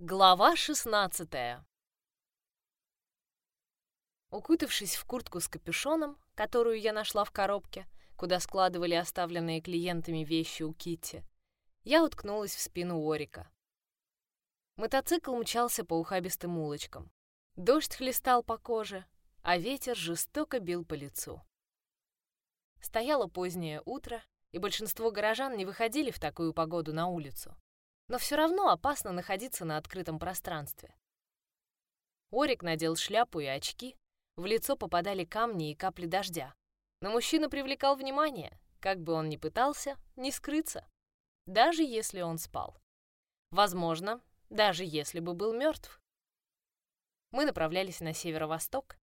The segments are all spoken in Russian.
Глава 16 Укутавшись в куртку с капюшоном, которую я нашла в коробке, куда складывали оставленные клиентами вещи у Китти, я уткнулась в спину Орика. Мотоцикл мчался по ухабистым улочкам. Дождь хлестал по коже, а ветер жестоко бил по лицу. Стояло позднее утро, и большинство горожан не выходили в такую погоду на улицу но все равно опасно находиться на открытом пространстве. Орик надел шляпу и очки, в лицо попадали камни и капли дождя. Но мужчина привлекал внимание, как бы он ни пытался, не скрыться, даже если он спал. Возможно, даже если бы был мертв. Мы направлялись на северо-восток.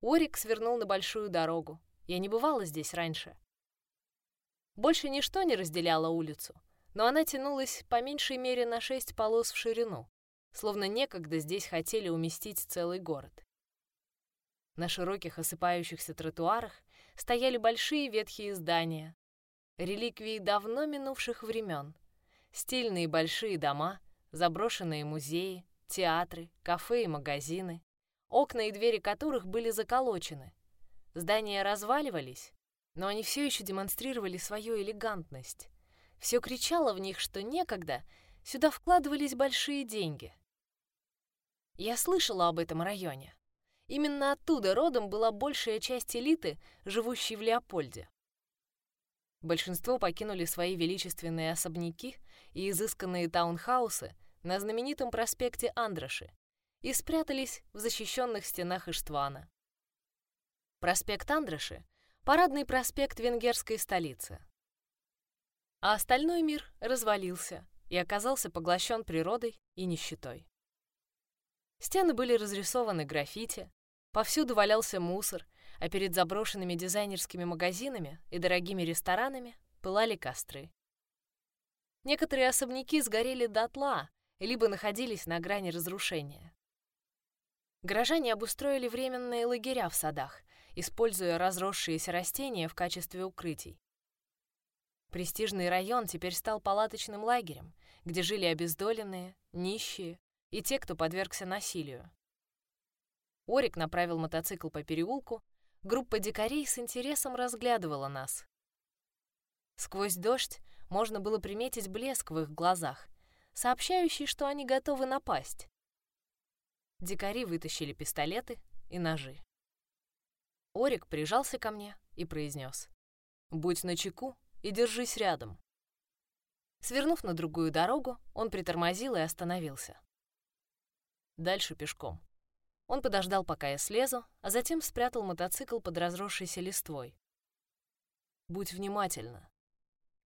Орик свернул на большую дорогу. Я не бывала здесь раньше. Больше ничто не разделяло улицу но она тянулась по меньшей мере на шесть полос в ширину, словно некогда здесь хотели уместить целый город. На широких осыпающихся тротуарах стояли большие ветхие здания, реликвии давно минувших времен, стильные большие дома, заброшенные музеи, театры, кафе и магазины, окна и двери которых были заколочены. Здания разваливались, но они все еще демонстрировали свою элегантность, все кричало в них, что некогда сюда вкладывались большие деньги. Я слышала об этом районе. Именно оттуда родом была большая часть элиты, живущей в Леопольде. Большинство покинули свои величественные особняки и изысканные таунхаусы на знаменитом проспекте Андраши и спрятались в защищенных стенах Иштвана. Проспект Андраши — парадный проспект венгерской столицы а остальной мир развалился и оказался поглощен природой и нищетой. Стены были разрисованы граффити, повсюду валялся мусор, а перед заброшенными дизайнерскими магазинами и дорогими ресторанами пылали костры. Некоторые особняки сгорели дотла, либо находились на грани разрушения. Горожане обустроили временные лагеря в садах, используя разросшиеся растения в качестве укрытий. Престижный район теперь стал палаточным лагерем, где жили обездоленные, нищие и те, кто подвергся насилию. Орик направил мотоцикл по переулку, группа дикарей с интересом разглядывала нас. Сквозь дождь можно было приметить блеск в их глазах, сообщающий, что они готовы напасть. Дикари вытащили пистолеты и ножи. Орик прижался ко мне и произнес: «Будь начеку и держись рядом». Свернув на другую дорогу, он притормозил и остановился. Дальше пешком. Он подождал, пока я слезу, а затем спрятал мотоцикл под разросшейся листвой. «Будь внимательна».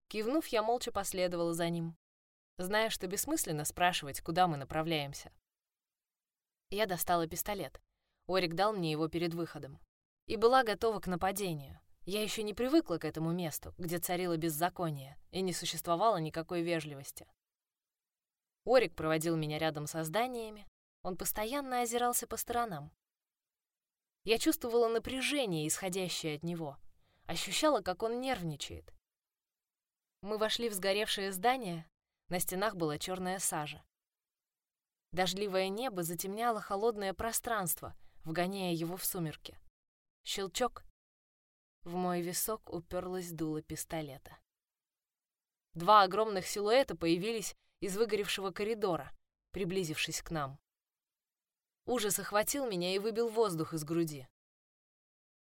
Кивнув, я молча последовала за ним, зная, что бессмысленно спрашивать, куда мы направляемся. Я достала пистолет. Орик дал мне его перед выходом. И была готова к нападению. Я еще не привыкла к этому месту, где царило беззаконие и не существовало никакой вежливости. Орик проводил меня рядом со зданиями, он постоянно озирался по сторонам. Я чувствовала напряжение, исходящее от него, ощущала, как он нервничает. Мы вошли в сгоревшее здание, на стенах была черная сажа. Дождливое небо затемняло холодное пространство, вгоняя его в сумерки. Щелчок, в мой висок уперлась дуло пистолета. Два огромных силуэта появились из выгоревшего коридора, приблизившись к нам. Ужас охватил меня и выбил воздух из груди.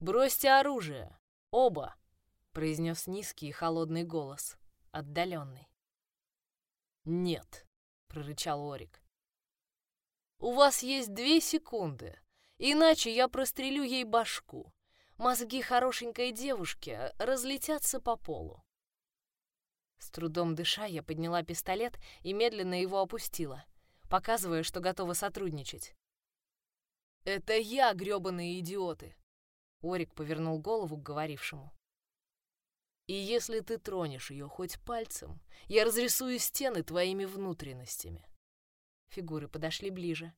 «Бросьте оружие! Оба!» — произнес низкий и холодный голос, отдаленный. «Нет», — прорычал Орик. «У вас есть две секунды, иначе я прострелю ей башку мозги хорошенькой девушки разлетятся по полу. С трудом дыша, я подняла пистолет и медленно его опустила, показывая, что готова сотрудничать. «Это я, грёбаные идиоты!» Орик повернул голову к говорившему. «И если ты тронешь ее хоть пальцем, я разрисую стены твоими внутренностями». Фигуры подошли ближе.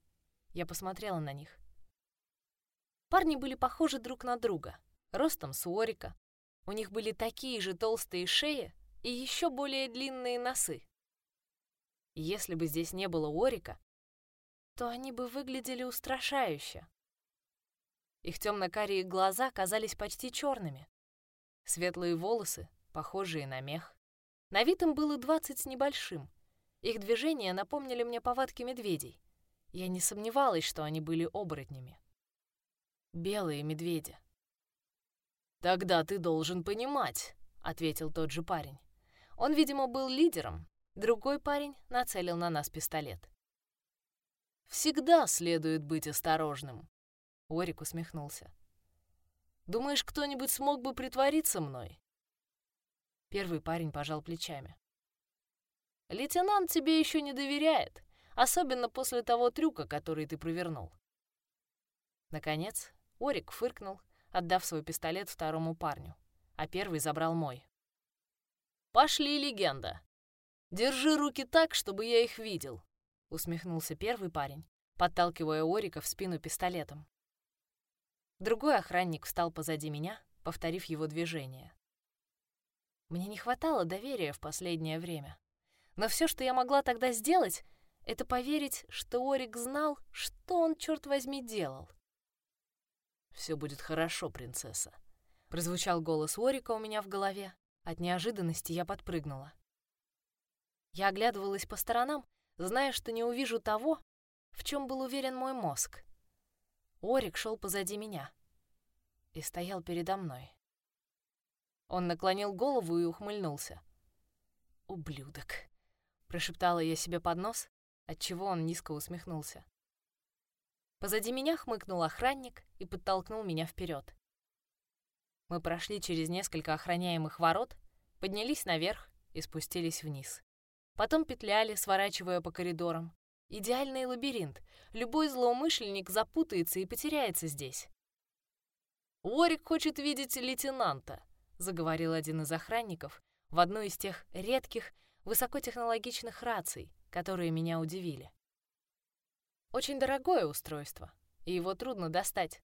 Я посмотрела на них. Парни были похожи друг на друга, ростом с Уорика. У них были такие же толстые шеи и еще более длинные носы. Если бы здесь не было Уорика, то они бы выглядели устрашающе. Их темно-карие глаза казались почти черными. Светлые волосы, похожие на мех. На вид им было двадцать с небольшим. Их движения напомнили мне повадки медведей. Я не сомневалась, что они были оборотнями. Белые медведи. «Тогда ты должен понимать», — ответил тот же парень. Он, видимо, был лидером. Другой парень нацелил на нас пистолет. «Всегда следует быть осторожным», — Орик усмехнулся. «Думаешь, кто-нибудь смог бы притвориться мной?» Первый парень пожал плечами. «Лейтенант тебе еще не доверяет, особенно после того трюка, который ты провернул». Наконец, Орик фыркнул, отдав свой пистолет второму парню, а первый забрал мой. «Пошли, легенда! Держи руки так, чтобы я их видел!» — усмехнулся первый парень, подталкивая Орика в спину пистолетом. Другой охранник встал позади меня, повторив его движение. Мне не хватало доверия в последнее время. Но все, что я могла тогда сделать, это поверить, что Орик знал, что он, черт возьми, делал. «Все будет хорошо, принцесса», — прозвучал голос Орика у меня в голове. От неожиданности я подпрыгнула. Я оглядывалась по сторонам, зная, что не увижу того, в чем был уверен мой мозг. Орик шел позади меня и стоял передо мной. Он наклонил голову и ухмыльнулся. «Ублюдок!» — прошептала я себе под нос, отчего он низко усмехнулся. Позади меня хмыкнул охранник и подтолкнул меня вперед. Мы прошли через несколько охраняемых ворот, поднялись наверх и спустились вниз. Потом петляли, сворачивая по коридорам. Идеальный лабиринт. Любой злоумышленник запутается и потеряется здесь. «Уорик хочет видеть лейтенанта», заговорил один из охранников в одну из тех редких высокотехнологичных раций, которые меня удивили. Очень дорогое устройство, и его трудно достать.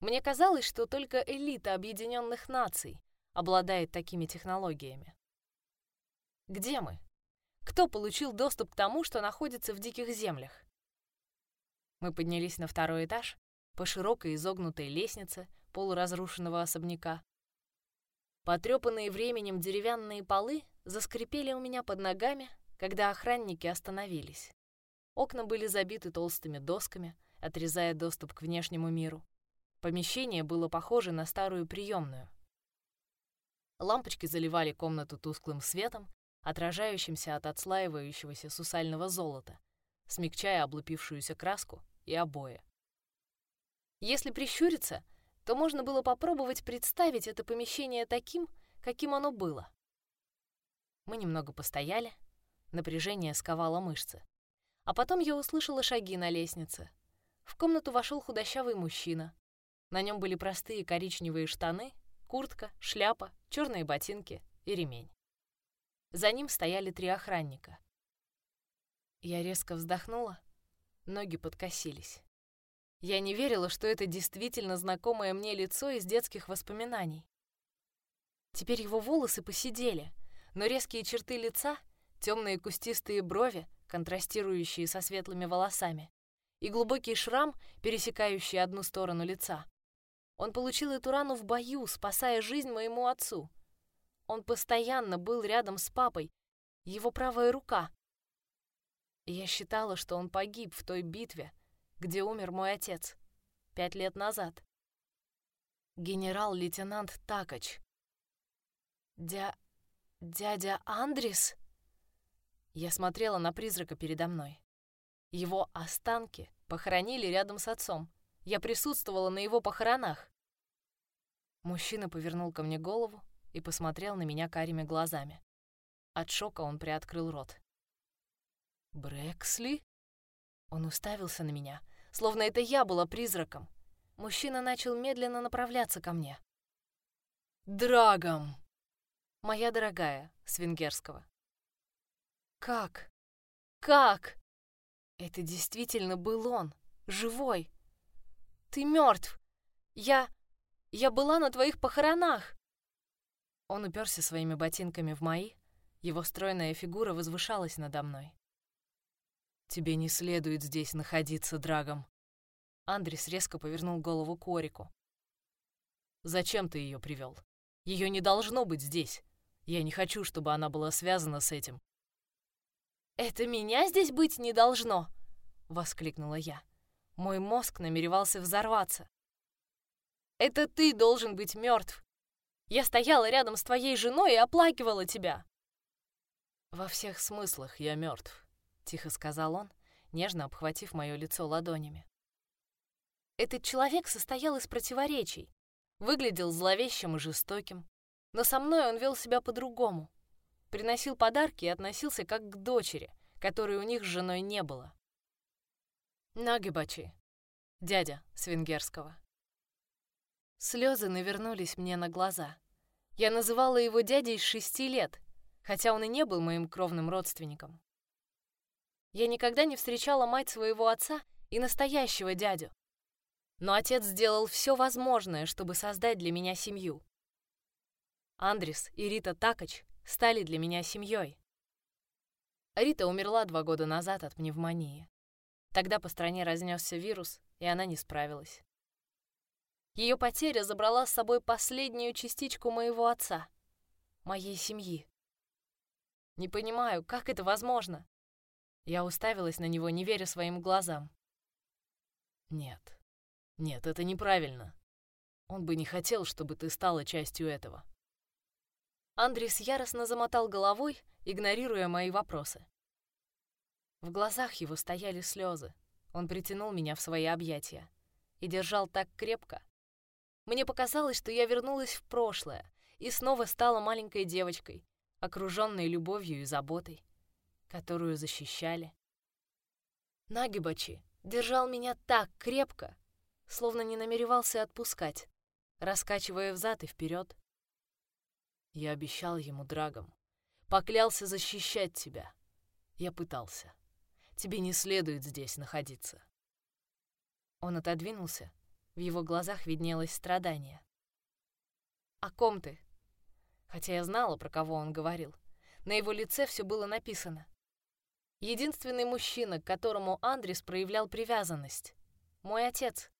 Мне казалось, что только элита Объединенных Наций обладает такими технологиями. Где мы? Кто получил доступ к тому, что находится в диких землях? Мы поднялись на второй этаж по широкой изогнутой лестнице полуразрушенного особняка, Потрепанные временем деревянные полы заскрипели у меня под ногами, когда охранники остановились. Окна были забиты толстыми досками, отрезая доступ к внешнему миру. Помещение было похоже на старую приемную. Лампочки заливали комнату тусклым светом, отражающимся от отслаивающегося сусального золота, смягчая облупившуюся краску и обои. Если прищуриться — то можно было попробовать представить это помещение таким, каким оно было. Мы немного постояли, напряжение сковало мышцы. А потом я услышала шаги на лестнице. В комнату вошел худощавый мужчина. На нем были простые коричневые штаны, куртка, шляпа, черные ботинки и ремень. За ним стояли три охранника. Я резко вздохнула, ноги подкосились. Я не верила, что это действительно знакомое мне лицо из детских воспоминаний. Теперь его волосы посидели, но резкие черты лица, темные кустистые брови, контрастирующие со светлыми волосами, и глубокий шрам, пересекающий одну сторону лица. Он получил эту рану в бою, спасая жизнь моему отцу. Он постоянно был рядом с папой, его правая рука. Я считала, что он погиб в той битве, где умер мой отец пять лет назад. Генерал-лейтенант Такач. Дя... дядя Андрис? Я смотрела на призрака передо мной. Его останки похоронили рядом с отцом. Я присутствовала на его похоронах. Мужчина повернул ко мне голову и посмотрел на меня карими глазами. От шока он приоткрыл рот. «Брэксли?» Он уставился на меня, словно это я была призраком. Мужчина начал медленно направляться ко мне. «Драгом!» «Моя дорогая», с венгерского. «Как? Как?» Это действительно был он, живой. «Ты мертв! Я... я была на твоих похоронах!» Он уперся своими ботинками в мои, его стройная фигура возвышалась надо мной. Тебе не следует здесь находиться, Драгом. Андрис резко повернул голову к Орику. Зачем ты ее привел? Ее не должно быть здесь. Я не хочу, чтобы она была связана с этим. Это меня здесь быть не должно, воскликнула я. Мой мозг намеревался взорваться. Это ты должен быть мертв. Я стояла рядом с твоей женой и оплакивала тебя. Во всех смыслах я мертв. — тихо сказал он, нежно обхватив мое лицо ладонями. Этот человек состоял из противоречий, выглядел зловещим и жестоким, но со мной он вел себя по-другому, приносил подарки и относился как к дочери, которой у них с женой не было. Нагибачи, дядя с венгерского. Слезы навернулись мне на глаза. Я называла его дядей с шести лет, хотя он и не был моим кровным родственником. Я никогда не встречала мать своего отца и настоящего дядю. Но отец сделал все возможное, чтобы создать для меня семью. Андрис и Рита Такач стали для меня семьей. Рита умерла два года назад от пневмонии. Тогда по стране разнесся вирус, и она не справилась. Ее потеря забрала с собой последнюю частичку моего отца, моей семьи. Не понимаю, как это возможно. Я уставилась на него, не веря своим глазам. Нет. Нет, это неправильно. Он бы не хотел, чтобы ты стала частью этого. Андрис яростно замотал головой, игнорируя мои вопросы. В глазах его стояли слезы. Он притянул меня в свои объятия и держал так крепко. Мне показалось, что я вернулась в прошлое и снова стала маленькой девочкой, окруженной любовью и заботой которую защищали. Нагибачи держал меня так крепко, словно не намеревался отпускать, раскачивая взад и вперед. Я обещал ему драгом, поклялся защищать тебя. Я пытался. Тебе не следует здесь находиться. Он отодвинулся, в его глазах виднелось страдание. «О ком ты?» Хотя я знала, про кого он говорил. На его лице все было написано. Единственный мужчина, к которому Андрис проявлял привязанность. Мой отец.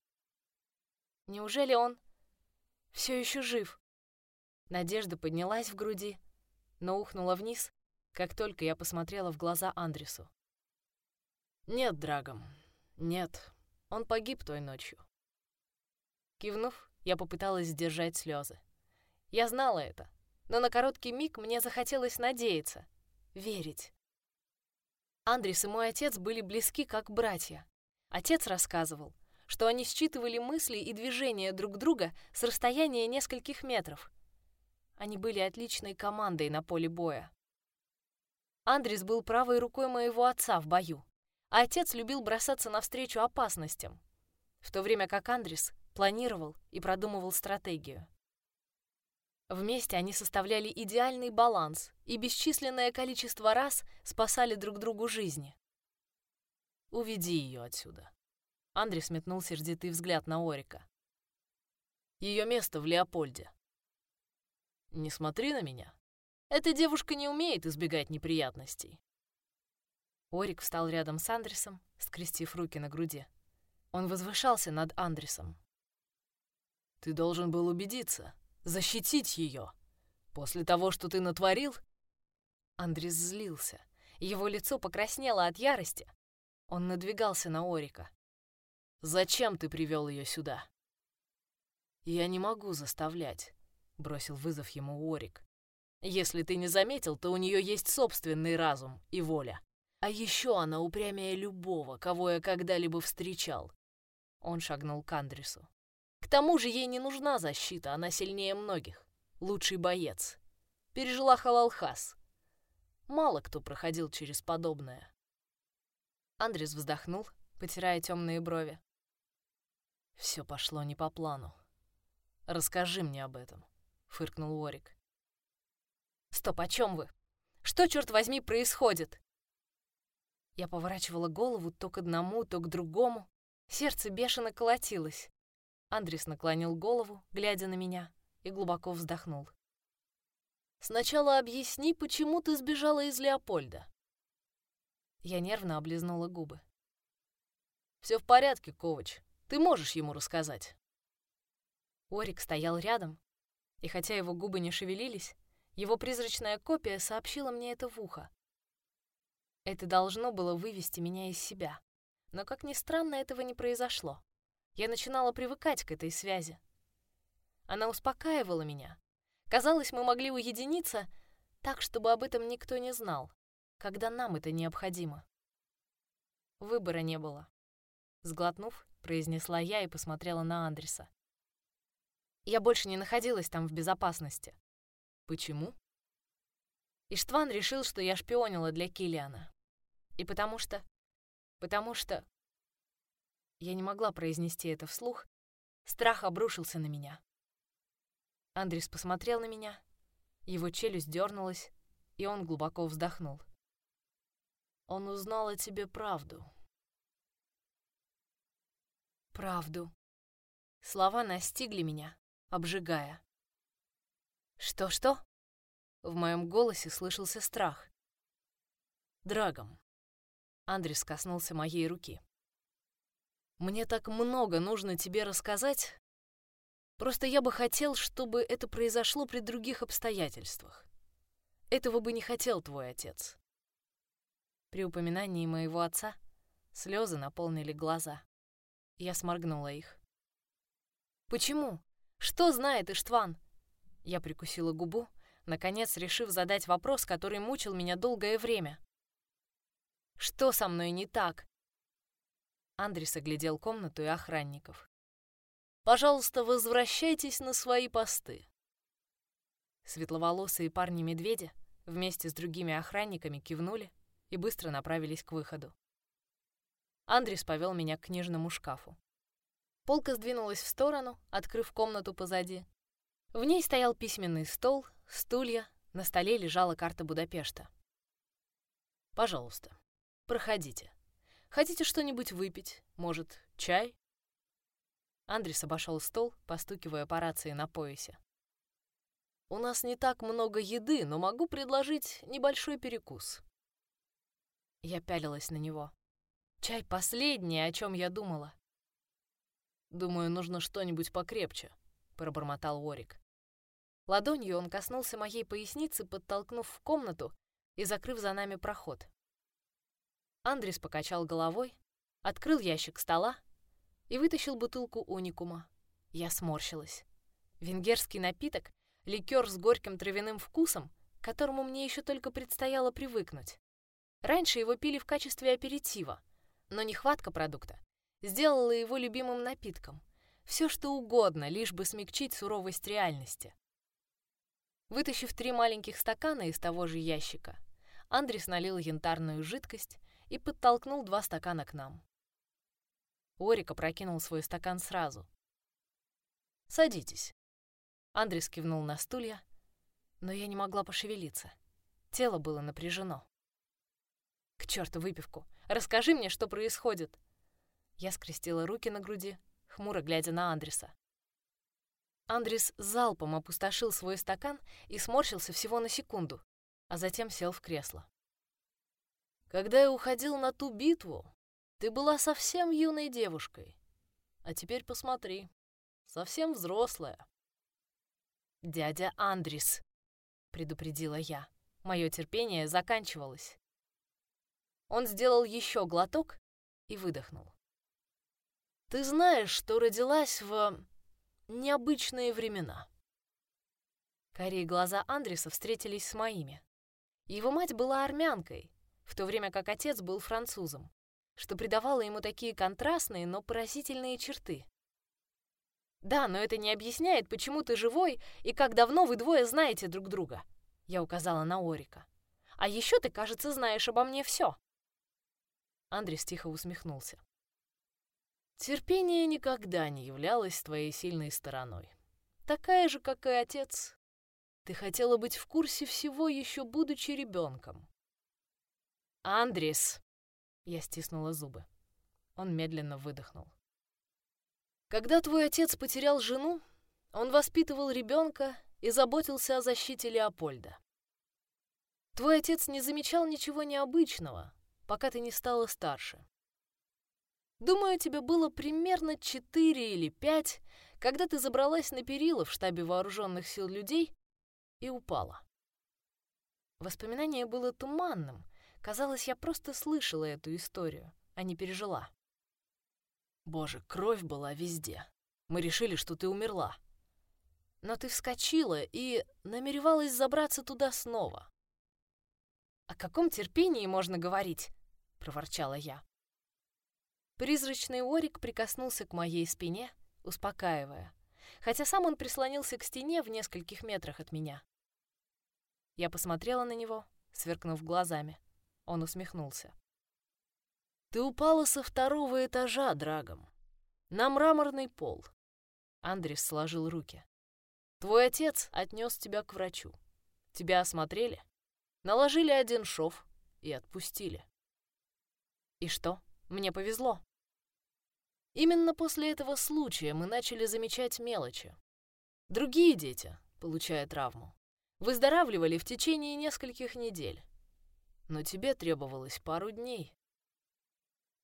Неужели он все еще жив? Надежда поднялась в груди, но ухнула вниз, как только я посмотрела в глаза Андресу. «Нет, Драгом, нет, он погиб той ночью». Кивнув, я попыталась сдержать слезы. Я знала это, но на короткий миг мне захотелось надеяться, верить. Андрис и мой отец были близки как братья. Отец рассказывал, что они считывали мысли и движения друг друга с расстояния нескольких метров. Они были отличной командой на поле боя. Андрис был правой рукой моего отца в бою, а отец любил бросаться навстречу опасностям, в то время как Андрис планировал и продумывал стратегию. Вместе они составляли идеальный баланс и бесчисленное количество раз спасали друг другу жизни. «Уведи ее отсюда». Андрей сметнул сердитый взгляд на Орика. Ее место в Леопольде. «Не смотри на меня. Эта девушка не умеет избегать неприятностей». Орик встал рядом с Андресом, скрестив руки на груди. Он возвышался над Андресом. «Ты должен был убедиться, защитить ее. После того, что ты натворил...» Андрес злился. Его лицо покраснело от ярости. Он надвигался на Орика. «Зачем ты привел ее сюда?» «Я не могу заставлять», — бросил вызов ему Орик. «Если ты не заметил, то у нее есть собственный разум и воля. А еще она упрямее любого, кого я когда-либо встречал». Он шагнул к Андресу. К тому же ей не нужна защита, она сильнее многих. Лучший боец. Пережила Халалхас. Мало кто проходил через подобное. Андрес вздохнул, потирая темные брови. Все пошло не по плану. Расскажи мне об этом, фыркнул Орик. Стоп, о чем вы? Что, черт возьми, происходит? Я поворачивала голову то к одному, то к другому. Сердце бешено колотилось. Андрес наклонил голову, глядя на меня, и глубоко вздохнул. «Сначала объясни, почему ты сбежала из Леопольда». Я нервно облизнула губы. Все в порядке, Ковач. Ты можешь ему рассказать. Орик стоял рядом, и хотя его губы не шевелились, его призрачная копия сообщила мне это в ухо. Это должно было вывести меня из себя. Но, как ни странно, этого не произошло. Я начинала привыкать к этой связи. Она успокаивала меня. Казалось, мы могли уединиться так, чтобы об этом никто не знал, когда нам это необходимо. Выбора не было. Сглотнув, произнесла я и посмотрела на Андреса. Я больше не находилась там в безопасности. Почему? Иштван решил, что я шпионила для Килиана. И потому что... Потому что... Я не могла произнести это вслух. Страх обрушился на меня. Андрес посмотрел на меня. Его челюсть дернулась, и он глубоко вздохнул. Он узнал о тебе правду. Правду. Слова настигли меня, обжигая. Что-что? В моем голосе слышался страх. Драгом. Андрес коснулся моей руки. Мне так много нужно тебе рассказать. Просто я бы хотел, чтобы это произошло при других обстоятельствах. Этого бы не хотел твой отец. При упоминании моего отца слезы наполнили глаза. Я сморгнула их. «Почему? Что знает Иштван?» Я прикусила губу, наконец решив задать вопрос, который мучил меня долгое время. «Что со мной не так?» Андрес оглядел комнату и охранников. «Пожалуйста, возвращайтесь на свои посты». Светловолосые парни-медведи вместе с другими охранниками кивнули и быстро направились к выходу. Андрес повел меня к книжному шкафу. Полка сдвинулась в сторону, открыв комнату позади. В ней стоял письменный стол, стулья, на столе лежала карта Будапешта. «Пожалуйста, проходите. Хотите что-нибудь выпить? Может, чай?» Андрес обошел стол, постукивая по рации на поясе. «У нас не так много еды, но могу предложить небольшой перекус». Я пялилась на него. Чай последнее, о чем я думала. «Думаю, нужно что-нибудь покрепче», — пробормотал Уорик. Ладонью он коснулся моей поясницы, подтолкнув в комнату и закрыв за нами проход. Андрес покачал головой, открыл ящик стола и вытащил бутылку уникума. Я сморщилась. Венгерский напиток, ликер с горьким травяным вкусом, к которому мне еще только предстояло привыкнуть. Раньше его пили в качестве аперитива, но нехватка продукта сделала его любимым напитком. Все что угодно, лишь бы смягчить суровость реальности. Вытащив три маленьких стакана из того же ящика, Андрес налил янтарную жидкость и подтолкнул два стакана к нам. Орик опрокинул свой стакан сразу. «Садитесь». Андрес кивнул на стулья, но я не могла пошевелиться. Тело было напряжено. «К черту выпивку! Расскажи мне, что происходит!» Я скрестила руки на груди, хмуро глядя на Андреса. Андрес залпом опустошил свой стакан и сморщился всего на секунду, а затем сел в кресло. «Когда я уходил на ту битву, ты была совсем юной девушкой. А теперь посмотри, совсем взрослая». «Дядя Андрес», — предупредила я. Мое терпение заканчивалось. Он сделал еще глоток и выдохнул. «Ты знаешь, что родилась в необычные времена». Карие глаза Андреса встретились с моими. Его мать была армянкой, в то время как отец был французом, что придавало ему такие контрастные, но поразительные черты. «Да, но это не объясняет, почему ты живой и как давно вы двое знаете друг друга», — я указала на Орика. «А еще ты, кажется, знаешь обо мне все. Андрес тихо усмехнулся. Терпение никогда не являлось твоей сильной стороной. Такая же, как и отец. Ты хотела быть в курсе всего, еще будучи ребенком. Андрес! Я стиснула зубы. Он медленно выдохнул. Когда твой отец потерял жену, он воспитывал ребенка и заботился о защите Леопольда. Твой отец не замечал ничего необычного, пока ты не стала старше. Думаю, тебе было примерно четыре или пять, когда ты забралась на перила в штабе вооруженных сил людей и упала. Воспоминание было туманным. Казалось, я просто слышала эту историю, а не пережила. Боже, кровь была везде. Мы решили, что ты умерла. Но ты вскочила и намеревалась забраться туда снова. «О каком терпении можно говорить?» — проворчала я. Призрачный Орик прикоснулся к моей спине, успокаивая, хотя сам он прислонился к стене в нескольких метрах от меня. Я посмотрела на него, сверкнув глазами. Он усмехнулся. «Ты упала со второго этажа, Драгом, на мраморный пол». Андрес сложил руки. «Твой отец отнес тебя к врачу. Тебя осмотрели, наложили один шов и отпустили». «И что? Мне повезло?» Именно после этого случая мы начали замечать мелочи. Другие дети, получая травму, выздоравливали в течение нескольких недель. Но тебе требовалось пару дней.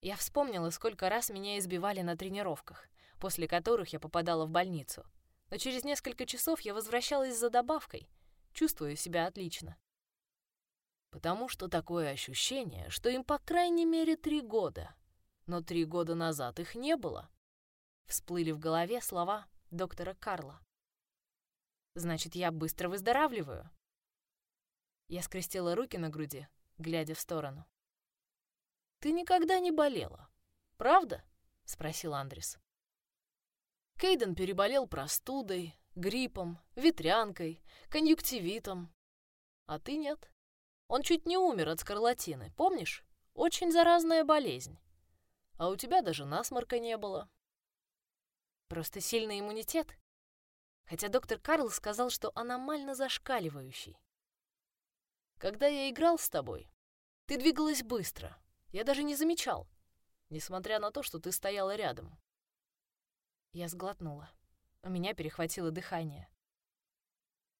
Я вспомнила, сколько раз меня избивали на тренировках, после которых я попадала в больницу. Но через несколько часов я возвращалась за добавкой, чувствуя себя отлично. Потому что такое ощущение, что им по крайней мере три года — но три года назад их не было. Всплыли в голове слова доктора Карла. Значит, я быстро выздоравливаю. Я скрестила руки на груди, глядя в сторону. Ты никогда не болела, правда? спросил Андрес. Кейден переболел простудой, гриппом, ветрянкой, конъюнктивитом. А ты нет. Он чуть не умер от скарлатины, помнишь? Очень заразная болезнь а у тебя даже насморка не было. Просто сильный иммунитет. Хотя доктор Карл сказал, что аномально зашкаливающий. Когда я играл с тобой, ты двигалась быстро. Я даже не замечал, несмотря на то, что ты стояла рядом. Я сглотнула. У меня перехватило дыхание.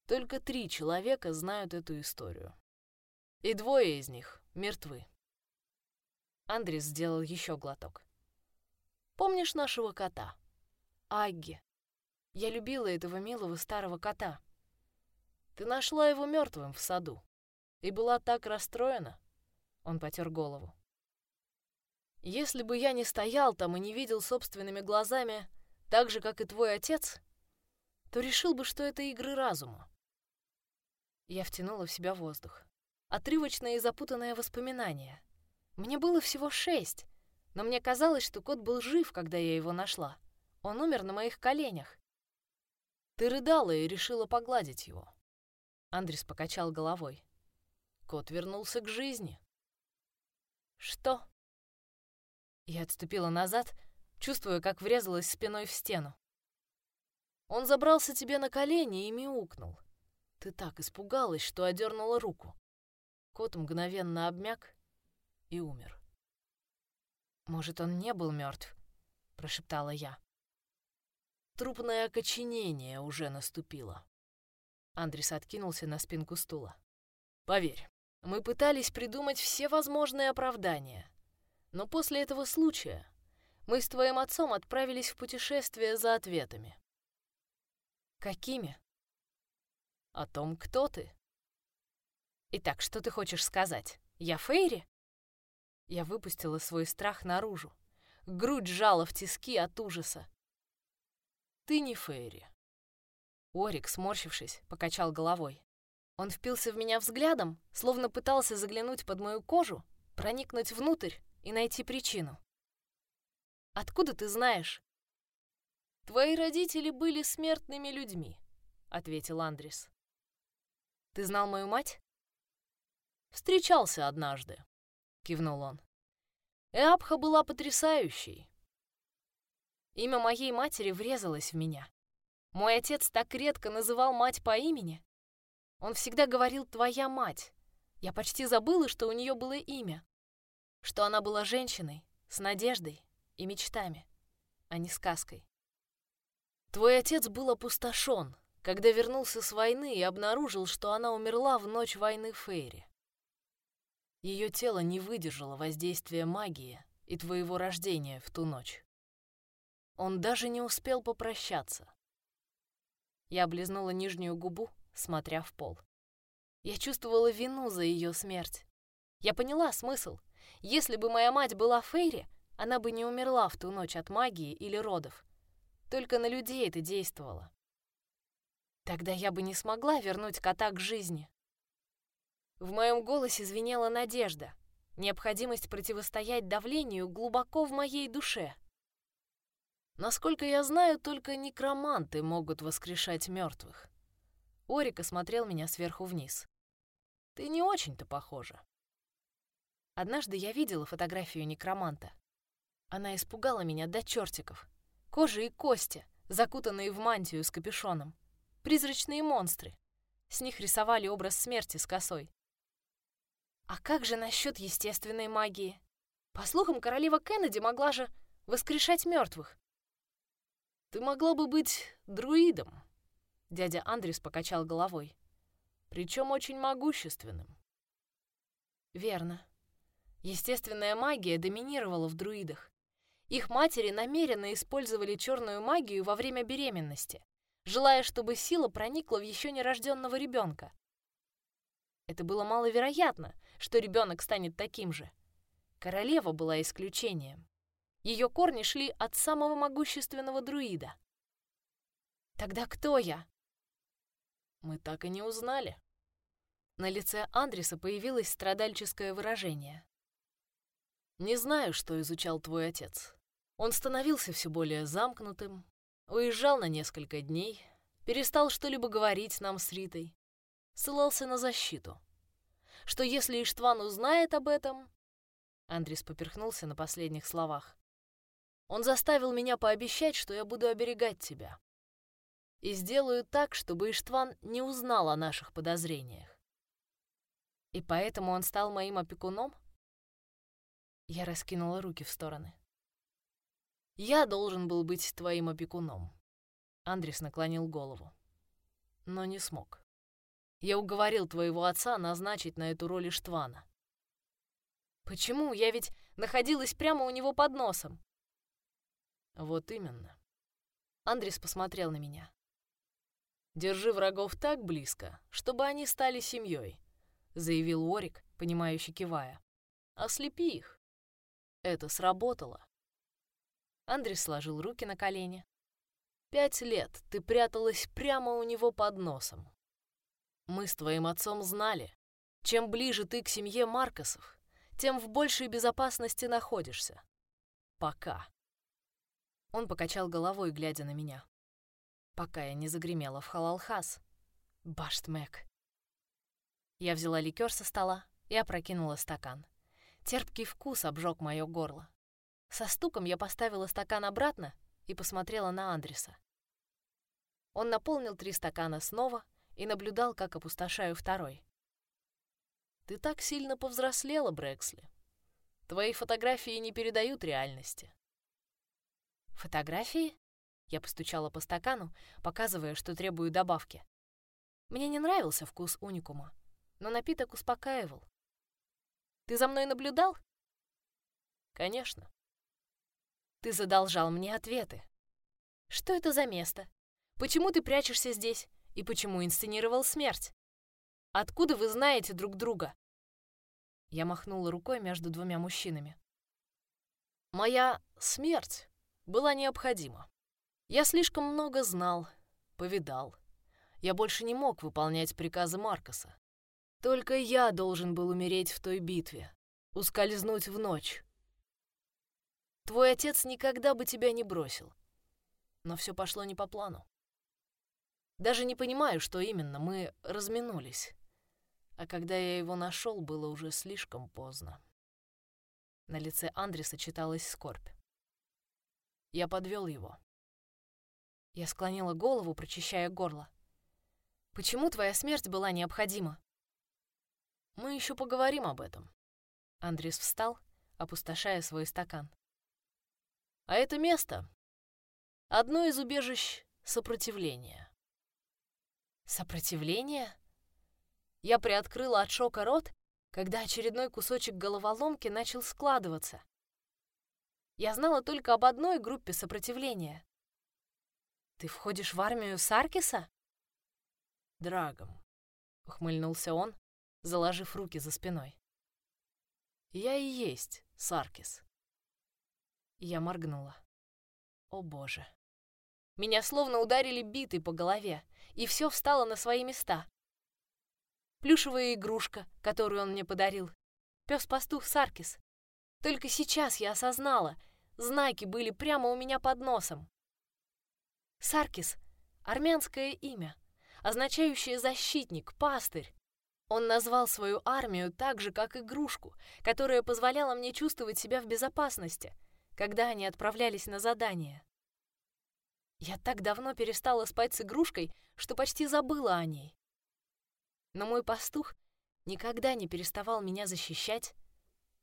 Только три человека знают эту историю. И двое из них мертвы. Андрис сделал еще глоток. «Помнишь нашего кота? Агги. Я любила этого милого старого кота. Ты нашла его мертвым в саду и была так расстроена?» Он потер голову. «Если бы я не стоял там и не видел собственными глазами, так же, как и твой отец, то решил бы, что это игры разума». Я втянула в себя воздух. Отрывочное и запутанное воспоминание — мне было всего шесть, но мне казалось, что кот был жив, когда я его нашла. Он умер на моих коленях. Ты рыдала и решила погладить его. Андрис покачал головой. Кот вернулся к жизни. Что? Я отступила назад, чувствуя, как врезалась спиной в стену. Он забрался тебе на колени и мяукнул. Ты так испугалась, что одернула руку. Кот мгновенно обмяк и умер. «Может, он не был мертв?» — прошептала я. Трупное окоченение уже наступило. Андрес откинулся на спинку стула. «Поверь, мы пытались придумать все возможные оправдания, но после этого случая мы с твоим отцом отправились в путешествие за ответами». «Какими?» «О том, кто ты». «Итак, что ты хочешь сказать? Я Фейри?» Я выпустила свой страх наружу. Грудь сжала в тиски от ужаса. «Ты не Фейри». Орик, сморщившись, покачал головой. Он впился в меня взглядом, словно пытался заглянуть под мою кожу, проникнуть внутрь и найти причину. «Откуда ты знаешь?» «Твои родители были смертными людьми», — ответил Андрис. «Ты знал мою мать?» «Встречался однажды кивнул он. Эапха была потрясающей. Имя моей матери врезалось в меня. Мой отец так редко называл мать по имени. Он всегда говорил «твоя мать». Я почти забыла, что у нее было имя. Что она была женщиной, с надеждой и мечтами, а не сказкой. Твой отец был опустошен, когда вернулся с войны и обнаружил, что она умерла в ночь войны в Фейре. Ее тело не выдержало воздействия магии и твоего рождения в ту ночь. Он даже не успел попрощаться. Я облизнула нижнюю губу, смотря в пол. Я чувствовала вину за ее смерть. Я поняла смысл. Если бы моя мать была Фейри, она бы не умерла в ту ночь от магии или родов. Только на людей это действовало. Тогда я бы не смогла вернуть кота к жизни. В моем голосе звенела надежда, необходимость противостоять давлению глубоко в моей душе. Насколько я знаю, только некроманты могут воскрешать мертвых. Орика смотрел меня сверху вниз. Ты не очень-то похожа. Однажды я видела фотографию некроманта. Она испугала меня до чертиков. Кожа и кости, закутанные в мантию с капюшоном. Призрачные монстры. С них рисовали образ смерти с косой. А как же насчет естественной магии? По слухам, королева Кеннеди могла же воскрешать мертвых. Ты могла бы быть друидом. Дядя Андрес покачал головой. Причем очень могущественным. Верно. Естественная магия доминировала в друидах. Их матери намеренно использовали черную магию во время беременности, желая, чтобы сила проникла в еще нерожденного ребенка. Это было маловероятно, что ребенок станет таким же. Королева была исключением. Ее корни шли от самого могущественного друида. Тогда кто я? Мы так и не узнали. На лице Андреса появилось страдальческое выражение. Не знаю, что изучал твой отец. Он становился все более замкнутым, уезжал на несколько дней, перестал что-либо говорить нам с Ритой, ссылался на защиту. Что если Иштван узнает об этом... Андрис поперхнулся на последних словах. Он заставил меня пообещать, что я буду оберегать тебя. И сделаю так, чтобы Иштван не узнал о наших подозрениях. И поэтому он стал моим опекуном? Я раскинула руки в стороны. «Я должен был быть твоим опекуном», — Андрес наклонил голову. «Но не смог. Я уговорил твоего отца назначить на эту роль Иштвана». «Почему? Я ведь находилась прямо у него под носом». «Вот именно». Андрес посмотрел на меня. «Держи врагов так близко, чтобы они стали семьей», — заявил Орик, понимающе кивая. «Ослепи их». Это сработало. Андрей сложил руки на колени. «Пять лет ты пряталась прямо у него под носом. Мы с твоим отцом знали, чем ближе ты к семье Маркосов, тем в большей безопасности находишься. Пока». Он покачал головой, глядя на меня. Пока я не загремела в халалхас. Баштмэк. Я взяла ликер со стола и опрокинула стакан. Терпкий вкус обжег мое горло. Со стуком я поставила стакан обратно и посмотрела на Андреса. Он наполнил три стакана снова и наблюдал, как опустошаю второй. «Ты так сильно повзрослела, Брэксли. Твои фотографии не передают реальности». «Фотографии?» Я постучала по стакану, показывая, что требую добавки. Мне не нравился вкус уникума, но напиток успокаивал. «Ты за мной наблюдал?» «Конечно. Ты задолжал мне ответы. Что это за место? Почему ты прячешься здесь? И почему инсценировал смерть? Откуда вы знаете друг друга? Я махнула рукой между двумя мужчинами. Моя смерть была необходима. Я слишком много знал, повидал. Я больше не мог выполнять приказы Маркоса. Только я должен был умереть в той битве, ускользнуть в ночь, Твой отец никогда бы тебя не бросил. Но все пошло не по плану. Даже не понимаю, что именно, мы разминулись. А когда я его нашел, было уже слишком поздно. На лице Андреса читалась скорбь. Я подвел его. Я склонила голову, прочищая горло. Почему твоя смерть была необходима? Мы еще поговорим об этом. Андрес встал, опустошая свой стакан. А это место — одно из убежищ сопротивления. Сопротивление? Я приоткрыла от шока рот, когда очередной кусочек головоломки начал складываться. Я знала только об одной группе сопротивления. «Ты входишь в армию Саркиса?» «Драгом», — ухмыльнулся он, заложив руки за спиной. «Я и есть Саркис». Я моргнула. О боже. Меня словно ударили битой по голове, и все встало на свои места. Плюшевая игрушка, которую он мне подарил. Пес-пастух Саркис. Только сейчас я осознала, знаки были прямо у меня под носом. Саркис — армянское имя, означающее «защитник», «пастырь». Он назвал свою армию так же, как игрушку, которая позволяла мне чувствовать себя в безопасности, когда они отправлялись на задание. Я так давно перестала спать с игрушкой, что почти забыла о ней. Но мой пастух никогда не переставал меня защищать,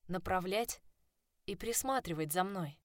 направлять и присматривать за мной.